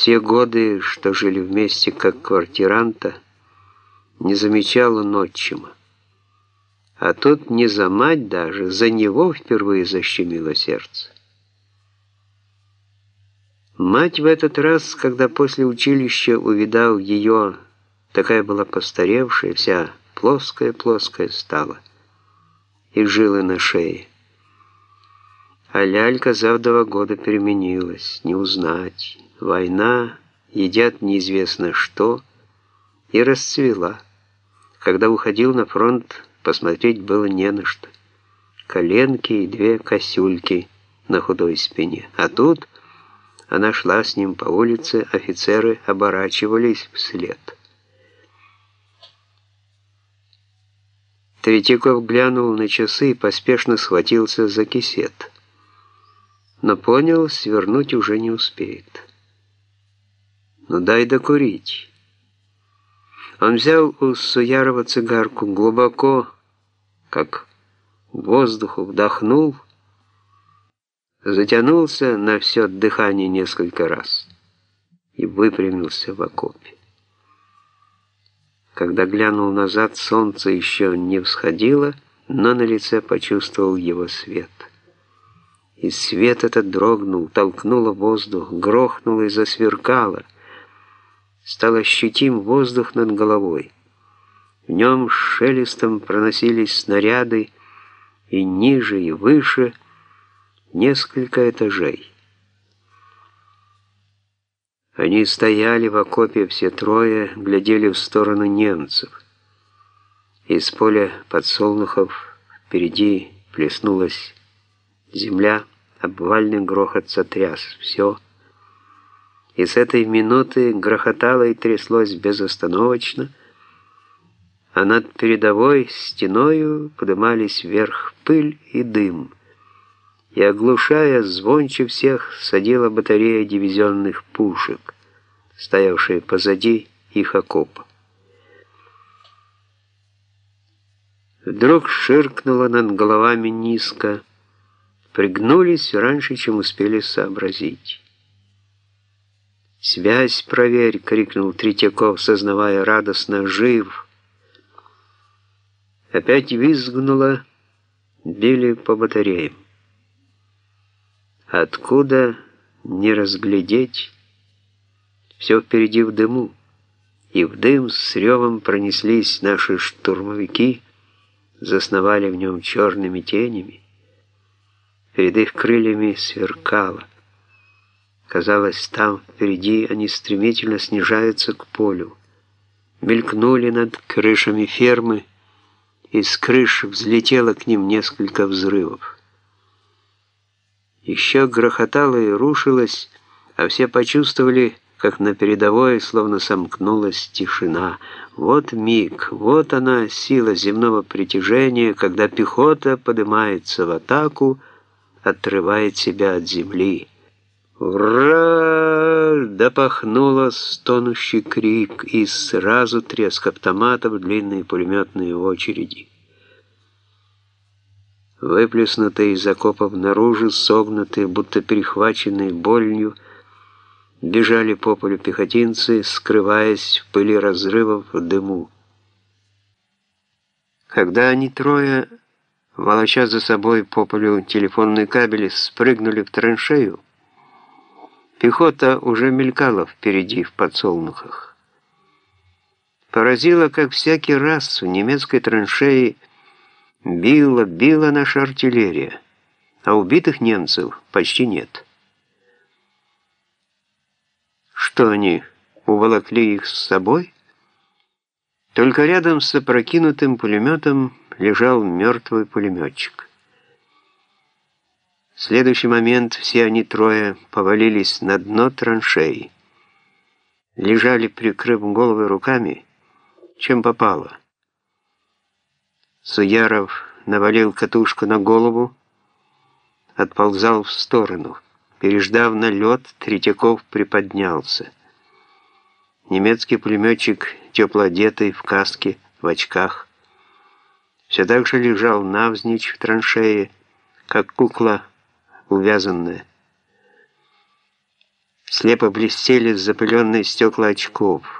Все годы, что жили вместе как квартиранта, не замечал он. А тут не за мать даже, за него впервые защемило сердце. Мать в этот раз, когда после училища увидал ее, такая была постаревшая, вся плоская-плоская стала, и жилы на шее. А лялька за два года переменилась, не узнать. Война, едят неизвестно что, и расцвела. Когда уходил на фронт, посмотреть было не на что. Коленки и две косюльки на худой спине. А тут она шла с ним по улице, офицеры оборачивались вслед. Третьяков глянул на часы и поспешно схватился за кисет но понял, свернуть уже не успеет. «Ну дай докурить». Он взял у Суярова цигарку глубоко, как воздуху вдохнул, затянулся на все дыхание несколько раз и выпрямился в окопе. Когда глянул назад, солнце еще не всходило, но на лице почувствовал его свет. И свет этот дрогнул, толкнуло воздух, грохнуло и засверкало. Стал ощутим воздух над головой. В нем шелестом проносились снаряды, и ниже, и выше несколько этажей. Они стояли в окопе все трое, глядели в сторону немцев. Из поля подсолнухов впереди плеснулась земля, обвальный грохот сотряс все. И с этой минуты грохотало и тряслось безостановочно, а над передовой стеною подымались вверх пыль и дым, и, оглушая звонче всех, садила батарея дивизионных пушек, стоявшие позади их окопа. Вдруг ширкнуло над головами низко, пригнулись раньше, чем успели сообразить. «Связь проверь!» — крикнул Третьяков, сознавая радостно «Жив!». Опять визгнуло, били по батареям. Откуда не разглядеть? Все впереди в дыму, и в дым с ревом пронеслись наши штурмовики, засновали в нем черными тенями. Перед их крыльями сверкало. Казалось, там впереди они стремительно снижаются к полю. Мелькнули над крышами фермы, и с крыш взлетело к ним несколько взрывов. Еще грохотало и рушилось, а все почувствовали, как на передовой словно сомкнулась тишина. Вот миг, вот она, сила земного притяжения, когда пехота поднимается в атаку, отрывает себя от земли. «Ура!» — допахнуло стонущий крик и сразу треск автоматов, длинные пулеметные очереди. Выплеснутые из окопов наружу, согнутые, будто перехваченные болью, бежали по полю пехотинцы, скрываясь в пыли разрывов в дыму. Когда они трое волоча за собой по полю телефонные кабели, спрыгнули в траншею. Пехота уже мелькала впереди в подсолнухах. Поразило, как всякий раз в немецкой траншеи била, била наша артиллерия, а убитых немцев почти нет. Что они, уволокли их с собой? Только рядом с опрокинутым пулеметом лежал мертвый пулеметчик. В следующий момент все они трое повалились на дно траншеи. Лежали, прикрыв головы руками, чем попало. Суяров навалил катушку на голову, отползал в сторону. Переждав налет, Третьяков приподнялся. Немецкий пулеметчик, тепло одетый, в каске, в очках, все так же лежал навзничь в траншее, как кукла увязанная. Слепо блестели запыленные стекла очков.